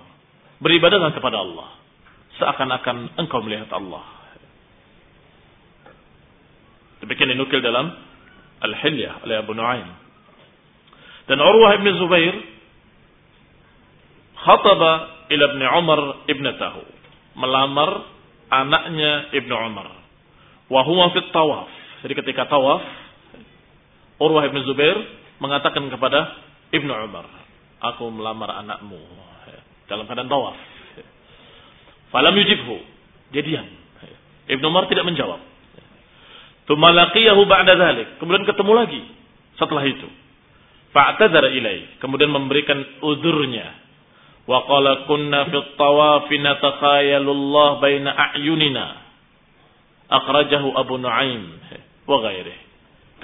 beribadahlah kepada Allah seakan-akan engkau melihat Allah demikian dinukil dalam Al-Hilyah oleh Abu Nuaim dan Urwah ibn Zubair khataba ila ibn Umar ibnatahu melamar anaknya Ibnu Umar. Wa fit tawaf. Jadi ketika tawaf, Urwah Ibn Zubair mengatakan kepada Ibnu Umar, aku melamar anakmu dalam keadaan tawaf. Falam yujibhu. Dia diam. Ibnu Umar tidak menjawab. Tumalaqiyahu ba'da dhalik. Kemudian ketemu lagi setelah itu. Fa'tadzara ilai. Kemudian memberikan udurnya Wa qala kunna fi tawafi natakhayalullah baina a'yunina. Akhrajahu Abu Nuaim wa ghairih.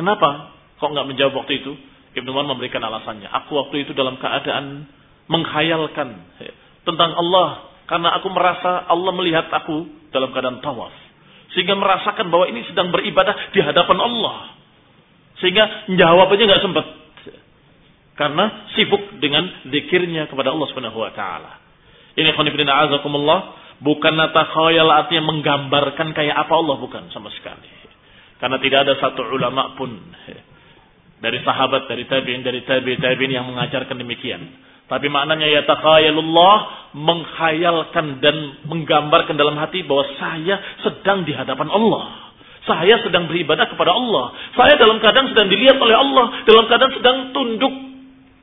Kenapa kok enggak menjawab waktu itu? Ibnu Umar memberikan alasannya. Aku waktu itu dalam keadaan menghayalkan tentang Allah karena aku merasa Allah melihat aku dalam keadaan tawaf. Sehingga merasakan bahwa ini sedang beribadah di hadapan Allah. Sehingga jawabnya nggak sempat. Karena sibuk dengan zikirnya kepada Allah Subhanahu wa taala. Ini khonifidina azakumullah bukan nata khayal artinya menggambarkan kayak apa Allah bukan sama sekali. Karena tidak ada satu ulama pun dari sahabat, dari tabi'in, dari tabi' tabi'in yang mengajarkan demikian. Tapi maknanya ya takhayalullah menghayalkan dan menggambarkan dalam hati bahwa saya sedang di hadapan Allah. Saya sedang beribadah kepada Allah. Saya dalam keadaan sedang dilihat oleh Allah. Dalam keadaan sedang tunduk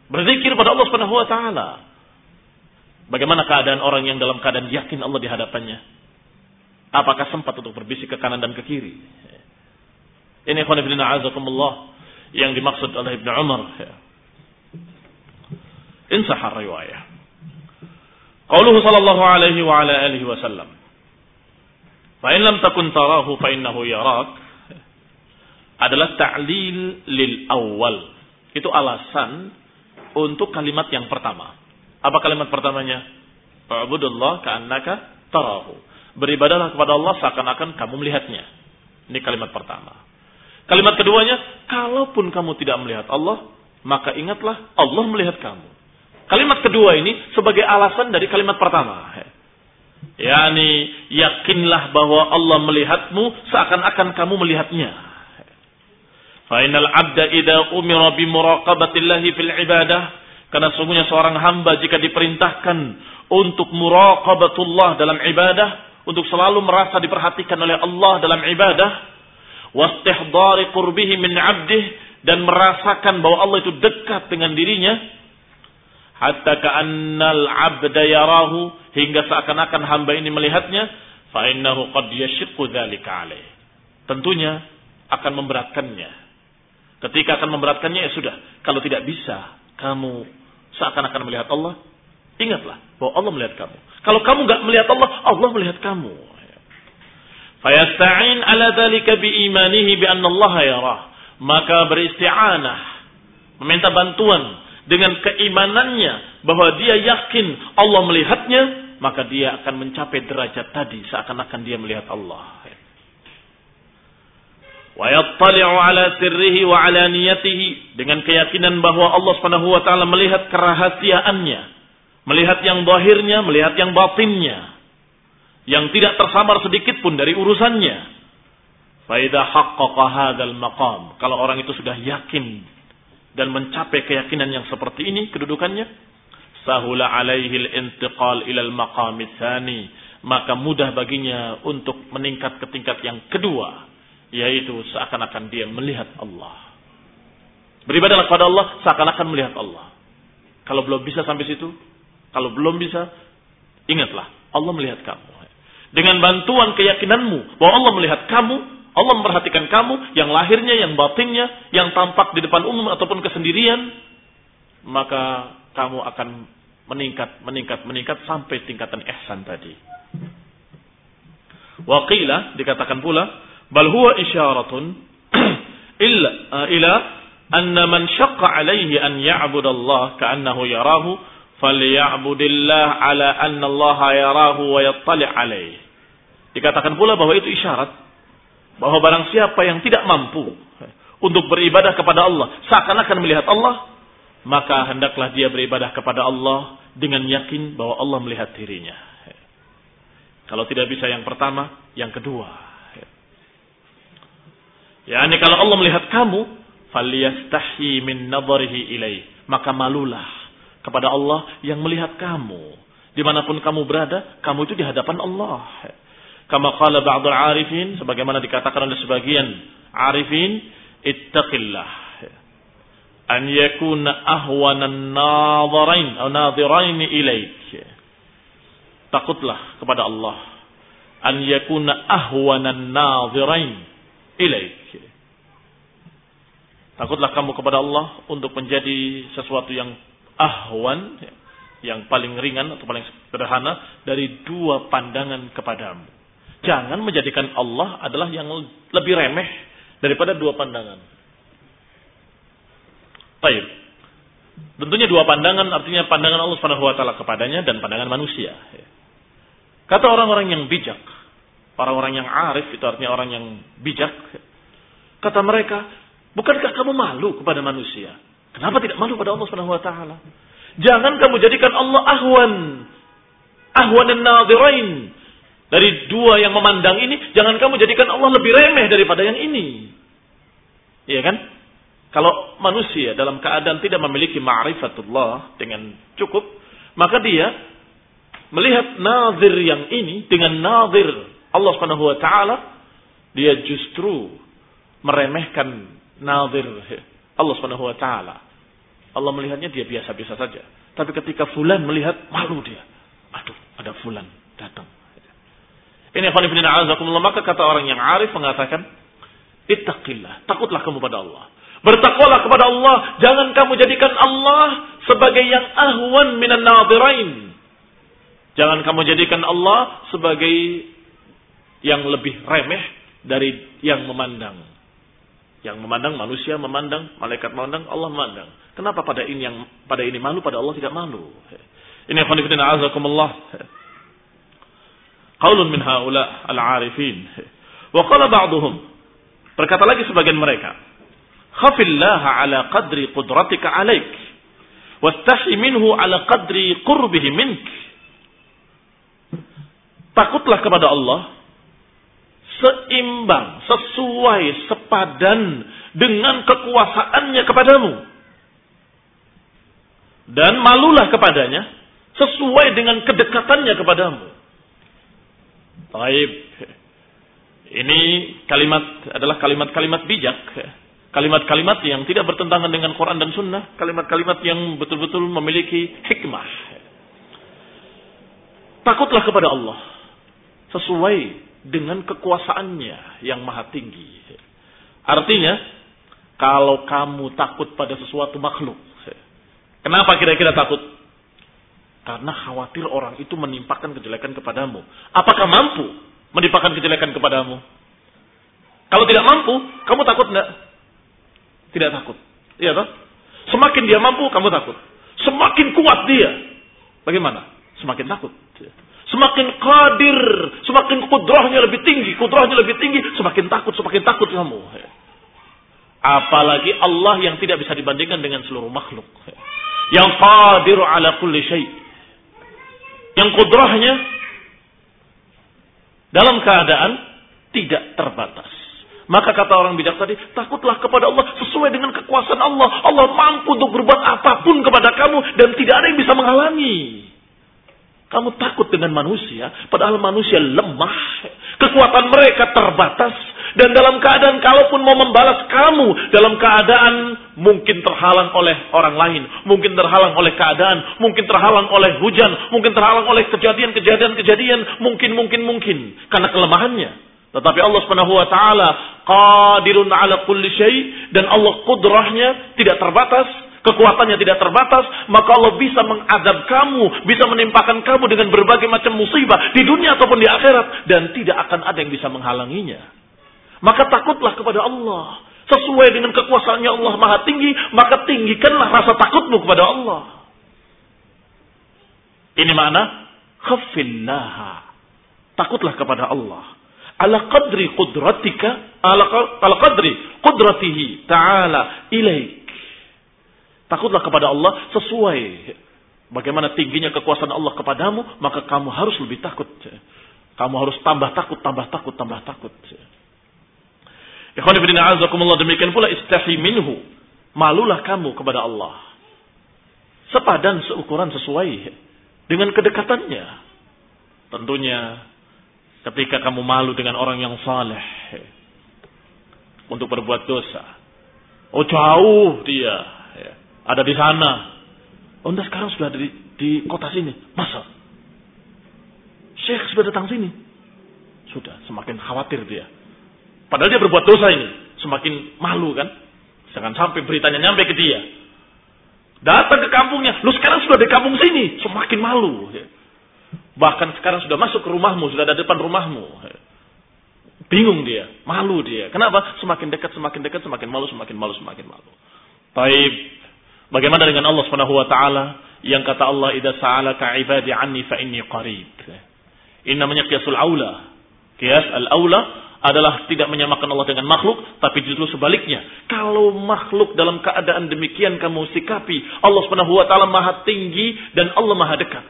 Berzikir pada Allah Subhanahu wa taala. Bagaimana keadaan orang yang dalam keadaan yakin Allah di hadapannya? Apakah sempat untuk berbisik ke kanan dan ke kiri? Ini ikhwan ibn a'azakumullah yang dimaksud oleh Ibnu Umar. Qauluhu sallallahu alaihi wa ala alihi wasallam. Fa in lam takun tarahu fa innahu yarak adalah ta'lil lil awal. Itu alasan untuk kalimat yang pertama. Apa kalimat pertamanya? Abudullah ka'annaka tarahu. Beribadahlah kepada Allah seakan-akan kamu melihatnya. Ini kalimat pertama. Kalimat keduanya, kalaupun kamu tidak melihat Allah, maka ingatlah Allah melihat kamu. Kalimat kedua ini sebagai alasan dari kalimat pertama. Yani yakinlah bahwa Allah melihatmu seakan-akan kamu melihatnya. Fainal abda idza umira bi muraqabatillahi fil ibadah karena sungguhnya seorang hamba jika diperintahkan untuk muraqabatullah dalam ibadah, untuk selalu merasa diperhatikan oleh Allah dalam ibadah, wastihdari qurbihi min 'abdih dan merasakan bahwa Allah itu dekat dengan dirinya, hatta ka'annal 'abda yarahu hingga seakan-akan hamba ini melihatnya, fa innahu qad yashiqqu dzalika alaih. Tentunya akan memberatkannya Ketika akan memberatkannya ya sudah. Kalau tidak bisa kamu seakan-akan melihat Allah, ingatlah bahwa Allah melihat kamu. Kalau kamu nggak melihat Allah, Allah melihat kamu. Fayasta'in ala dzalika bi imanihi bi anna Allah yarah. Maka beristi'anah, meminta bantuan dengan keimanannya bahwa dia yakin Allah melihatnya, maka dia akan mencapai derajat tadi seakan-akan dia melihat Allah ala sirrihi wa dengan keyakinan bahwa Allah Subhanahu wa taala melihat kerahasiaannya, melihat yang zahirnya, melihat yang batinnya, yang tidak tersamar sedikit pun dari urusannya. Kalau orang itu sudah yakin dan mencapai keyakinan yang seperti ini kedudukannya, sahula alaihi al-intiqal ila al-maqam maka mudah baginya untuk meningkat ke tingkat yang kedua yaitu seakan-akan dia melihat Allah. Beribadahlah kepada Allah seakan-akan melihat Allah. Kalau belum bisa sampai situ, kalau belum bisa, ingatlah Allah melihat kamu. Dengan bantuan keyakinanmu bahwa Allah melihat kamu, Allah memperhatikan kamu, yang lahirnya, yang batinnya, yang tampak di depan umum ataupun kesendirian, maka kamu akan meningkat, meningkat, meningkat sampai tingkatan ihsan tadi. Waqila dikatakan pula bal huwa isyaratun illa uh, ila anna man syaqqa alaihi an ya'bud Allah ka'annahu yarahu falyabudillah ala anna Allah yarahu wa yattali' alaih. Dikatakan pula bahwa itu isyarat bahwa barang siapa yang tidak mampu untuk beribadah kepada Allah seakan-akan melihat Allah, maka hendaklah dia beribadah kepada Allah dengan yakin bahwa Allah melihat dirinya. Kalau tidak bisa yang pertama, yang kedua. Ya, ini kalau Allah melihat kamu, falyastahi min nadharihi ilaih. Maka malulah kepada Allah yang melihat kamu. Di mana pun kamu berada, kamu itu di hadapan Allah. Kama qala ba'dul arifin, sebagaimana dikatakan oleh sebagian arifin, ittaqillah. An yakuna ahwanan nadharain atau nadhirain ilaik. Takutlah kepada Allah. An yakuna ahwanan nadhirain ilaik. Takutlah kamu kepada Allah untuk menjadi sesuatu yang ahwan, yang paling ringan atau paling sederhana dari dua pandangan kepadamu. Jangan menjadikan Allah adalah yang lebih remeh daripada dua pandangan. Baik. Tentunya dua pandangan artinya pandangan Allah Subhanahu wa taala kepadanya dan pandangan manusia. Kata orang-orang yang bijak, orang-orang yang arif itu artinya orang yang bijak. Kata mereka, bukankah kamu malu kepada manusia? Kenapa tidak malu pada Allah Subhanahu wa taala? Jangan kamu jadikan Allah ahwan. Ahwan an-nadhirain. Dari dua yang memandang ini, jangan kamu jadikan Allah lebih remeh daripada yang ini. Iya kan? Kalau manusia dalam keadaan tidak memiliki ma'rifatullah dengan cukup, maka dia melihat nazir yang ini dengan nazir Allah Subhanahu wa taala, dia justru meremehkan nazir Allah Subhanahu wa taala. Allah melihatnya dia biasa-biasa saja. Tapi ketika fulan melihat malu dia. Aduh, ada fulan datang. Ini khonifidin a'azakumullah. Maka kata orang yang arif mengatakan, Ittaqillah. Takutlah kamu pada Allah. Bertakwalah kepada Allah. Jangan kamu jadikan Allah sebagai yang ahwan minan nadirain. Jangan kamu jadikan Allah sebagai yang lebih remeh dari yang memandang. Yang memandang manusia memandang, malaikat memandang, Allah memandang. Kenapa pada ini yang pada ini malu, pada Allah tidak malu? Ini khonifidin a'azakumullah. Qaulun min haula al-arifin. Wa qala ba'duhum. Berkata lagi sebagian mereka. Khafillaha ala qadri qudratika alaik. Wastahi minhu ala qadri qurbihi mink. Takutlah kepada Allah seimbang, sesuai, sepadan dengan kekuasaannya kepadamu. Dan malulah kepadanya sesuai dengan kedekatannya kepadamu. Taib. Ini kalimat adalah kalimat-kalimat bijak. Kalimat-kalimat yang tidak bertentangan dengan Quran dan Sunnah. Kalimat-kalimat yang betul-betul memiliki hikmah. Takutlah kepada Allah. Sesuai dengan kekuasaannya yang maha tinggi. Artinya, kalau kamu takut pada sesuatu makhluk. Kenapa kira-kira takut? Karena khawatir orang itu menimpakan kejelekan kepadamu. Apakah mampu menimpakan kejelekan kepadamu? Kalau tidak mampu, kamu takut enggak? Tidak takut. Iya toh? Semakin dia mampu, kamu takut. Semakin kuat dia. Bagaimana? Semakin takut. Semakin kadir, semakin kudrahnya lebih tinggi, kudrahnya lebih tinggi, semakin takut, semakin takut kamu. Apalagi Allah yang tidak bisa dibandingkan dengan seluruh makhluk. Yang qadir ala kulli syai' yang kudrahnya dalam keadaan tidak terbatas. Maka kata orang bijak tadi, takutlah kepada Allah sesuai dengan kekuasaan Allah. Allah mampu untuk berbuat apa pun kepada kamu dan tidak ada yang bisa menghalangi. Kamu takut dengan manusia, padahal manusia lemah. Kekuatan mereka terbatas. Dan dalam keadaan kalaupun mau membalas kamu, dalam keadaan mungkin terhalang oleh orang lain, mungkin terhalang oleh keadaan, mungkin terhalang oleh hujan, mungkin terhalang oleh kejadian-kejadian-kejadian, mungkin, mungkin, mungkin. Karena kelemahannya. Tetapi Allah Subhanahu wa taala qadirun ala kulli syai dan Allah kudrahnya tidak terbatas, kekuatannya tidak terbatas, maka Allah bisa mengadab kamu, bisa menimpakan kamu dengan berbagai macam musibah di dunia ataupun di akhirat dan tidak akan ada yang bisa menghalanginya. Maka takutlah kepada Allah. Sesuai dengan kekuasaannya Allah maha tinggi, maka tinggikanlah rasa takutmu kepada Allah. Ini makna khafillaha. Takutlah kepada Allah. Ala qadri qudratika, ala, ala qadri qudratihi ta'ala ilaik. Takutlah kepada Allah sesuai bagaimana tingginya kekuasaan Allah kepadamu, maka kamu harus lebih takut. Kamu harus tambah takut, tambah takut, tambah takut. Ikhwan ibn a'azakumullah demikian pula istahi minhu. Malulah kamu kepada Allah. Sepadan seukuran sesuai dengan kedekatannya. Tentunya ketika kamu malu dengan orang yang saleh untuk berbuat dosa. Oh jauh dia. Ada di sana. Oh enggak sekarang sudah ada di, di kota sini. Masa? Syekh sudah datang sini. Sudah semakin khawatir dia. Padahal dia berbuat dosa ini. Semakin malu kan. Jangan sampai beritanya nyampe ke dia. Datang ke kampungnya. Lu sekarang sudah di kampung sini. Semakin malu. Bahkan sekarang sudah masuk ke rumahmu. Sudah ada depan rumahmu. Bingung dia. Malu dia. Kenapa? Semakin dekat, semakin dekat, semakin malu, semakin malu, semakin malu. Taib. Bagaimana dengan Allah Subhanahu wa taala yang kata Allah idza sa'alaka ibadi anni fa inni qarib. Ini namanya qiyasul aula. Qiyas al-aula adalah tidak menyamakan Allah dengan makhluk, tapi justru sebaliknya. Kalau makhluk dalam keadaan demikian kamu sikapi, Allah Subhanahu wa taala Maha tinggi dan Allah Maha dekat.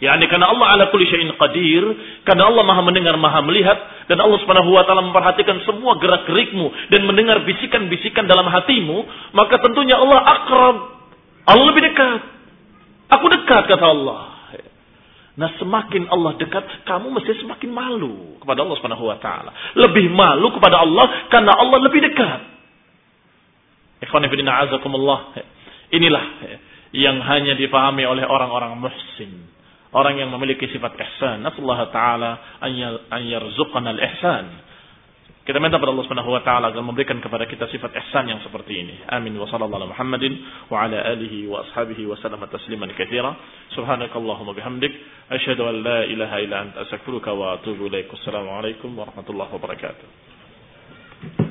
Ya, ini karena Allah ala kulli syai'in qadir, karena Allah Maha mendengar, Maha melihat dan Allah Subhanahu wa taala memperhatikan semua gerak-gerikmu dan mendengar bisikan-bisikan dalam hatimu, maka tentunya Allah akrab. Allah lebih dekat. Aku dekat kata Allah. Nah semakin Allah dekat, kamu mesti semakin malu kepada Allah Subhanahu wa taala. Lebih malu kepada Allah karena Allah lebih dekat. Inilah yang hanya dipahami oleh orang-orang muhsin. Orang yang memiliki sifat ihsan. Nasallahu taala an yarzuqana al-ihsan kita minta pada Allah Subhanahu wa taala agar memberikan kepada kita sifat ihsan yang seperti ini. Amin wa sallallahu Muhammadin wa ala alihi wa ashabihi wa sallama tasliman katsira. Subhanakallahumma bihamdik asyhadu an la ilaha illa anta astaghfiruka wa atubu ilaik. Wassalamu alaikum warahmatullahi wabarakatuh.